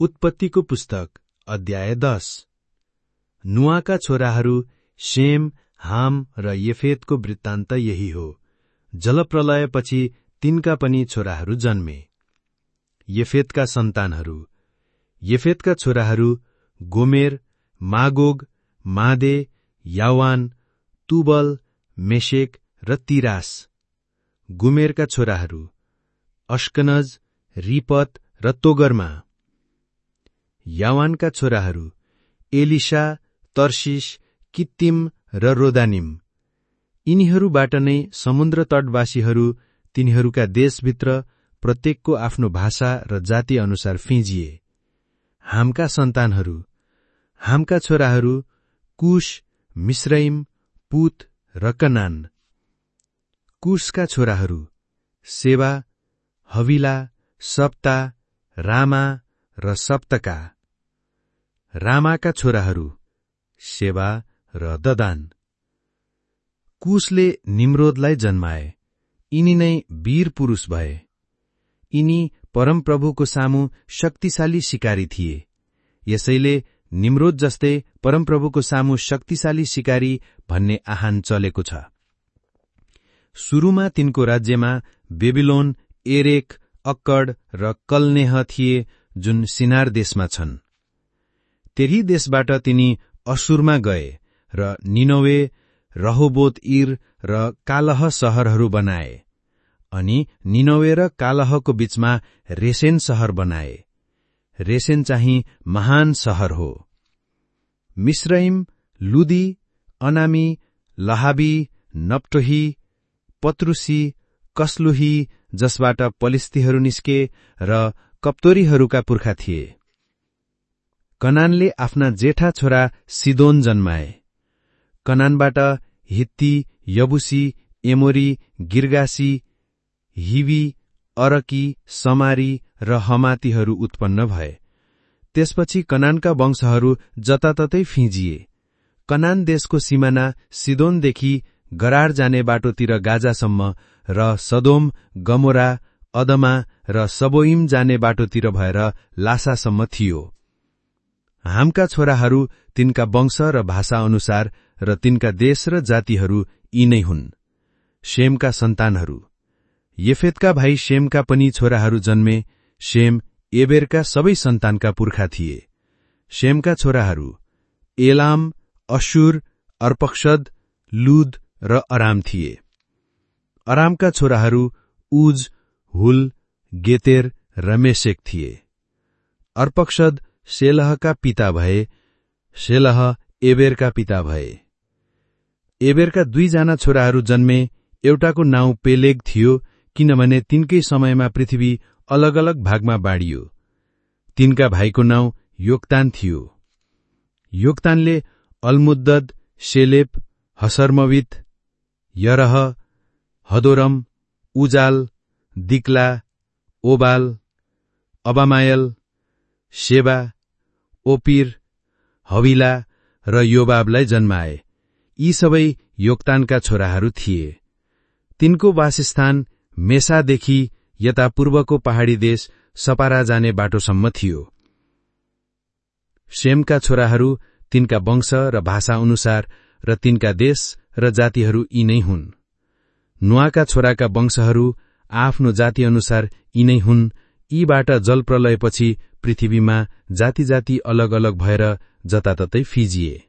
उत्पत्तिको पुस्तक अध्याय दश नुवाका छोराहरू शेम हाम र येफेतको वृत्तान्त यही हो। जलप्रलयपछि तिनका पनि छोराहरू जन्मे। येफेतका सन्तानहरू। येफेतका छोराहरू Gomer Magog Madai Javan Tubal Meshech र तिरास। गुमेरका छोराहरू। अश्कनज रिपत र तोगरमा। यावानका छोराहरू एलिसा तर्सिस कित्तिम र रोदानिम। यिनीहरूबाट नै समुद्र तटवासीहरू तिनीहरूका देशभित्र प्रत्येकको आफ्नो भाषा र जाति अनुसार फिंजिए। हामका सन्तानहरू हामका छोराहरू कुश मिश्रइम पुत र कनान। कुशका छोराहरू सेवा हविला सप्ता रामा र सप्तका। रामाका छोराहरू सेवा र ददान। कुशले निम्रोदलाई जन्माए। यिनी नै वीर पुरूष भए। यिनी परमप्रभुको सामु शक्तिशाली शिकारी थिए। यसैले निम्रोद जस्तै परमप्रभुको सामु शक्तिशाली शिकारी भन्ने आहान चलेको छ। सुरुमा तिनको राज्यमा बेबिलोन एरेक अक्कड र कलनेह थिए जुन सिनार देशमा छन्। त्यही देशबाट तिनी असुरमा गए र निनोवे रहोबोत इर र कालह सहरहरू बनाए अनि निनोवे र कालहको बीचमा रेसेन सहर बनाए। रेसेन चाहिँ महान सहर हो। मिश्रइम लुदी अनामी लहाबी नप्टोही पत्रुसी कसलुही जसबाट पलिस्तीहरू निस्के र कप्तोरीहरूका पुर्खा थिए। कनानले आफ्ना जेठा छोरा सिदोन जन्माए। कनानबाट हित्ती यबुसी एमोरी गिर्गासी हिवी अरकी समारी र हमातीहरू उत्पन्न भए। त्यसपछि कनानका वंशहरू जताततै फिजिए। कनान देशको सिमाना सिदोनदेखि गरार जाने बाटोतिर गाजासम्म र सदोम गमोरा अदमा र सबोइम जाने बाटोतिर भएर लासासम्म थियो। हामका छोराहरू तिनका वंश र भाषा अनुसार र तिनका देश र जातिहरू यी नै हुन्। शेमका सन्तानहरू। येफेतका भाइ शेमका पनि छोराहरू जन्मे शेम एबेरका सबै सन्तानका पुर्खा थिए। शेमका छोराहरू। एलाम अशुर अर्पक्षद लुद र अराम थिए। अरामका छोराहरू उज हुल गेतेर र मेसेक थिए। अर्पक्षद सेलहका पिता भए सेलह एबेरका पिता भए। एबेरका दुईजना छोराहरू जन्मे एउटाको नाउँ पेलेग थियो किनभने तिनकै समयमा पृथ्वी अलग अलग भागमा बाँडियो। तिनका भाइको नाउँ योक्तान थियो। योक्तानले अलमुद्दद सेलेप हसर्मवित यरह हदोरम उजाल दिक्ला ओबाल अबामायल सेवा ओपिर हविला र योबाबलाई जन्माए। यी सबै योगतानका छोराहरू थिए। तिनको वासस्थान मेसादेखि यता पूर्वको पहाड़ी देश सपारा जाने बाटोसम्म थियो। सेमका छोराहरू तिनका वंश र भाषा अनुसार र तिनका देश र जातिहरू यी नै हुन्। नुवाका छोराका वंशहरू आफ्नो जाति अनुसार यिनै हुन्। यीबाट जल प्रलयपछि पृथ्वीमा जाति जाति अलग अलग भएर जताततै फिजिए।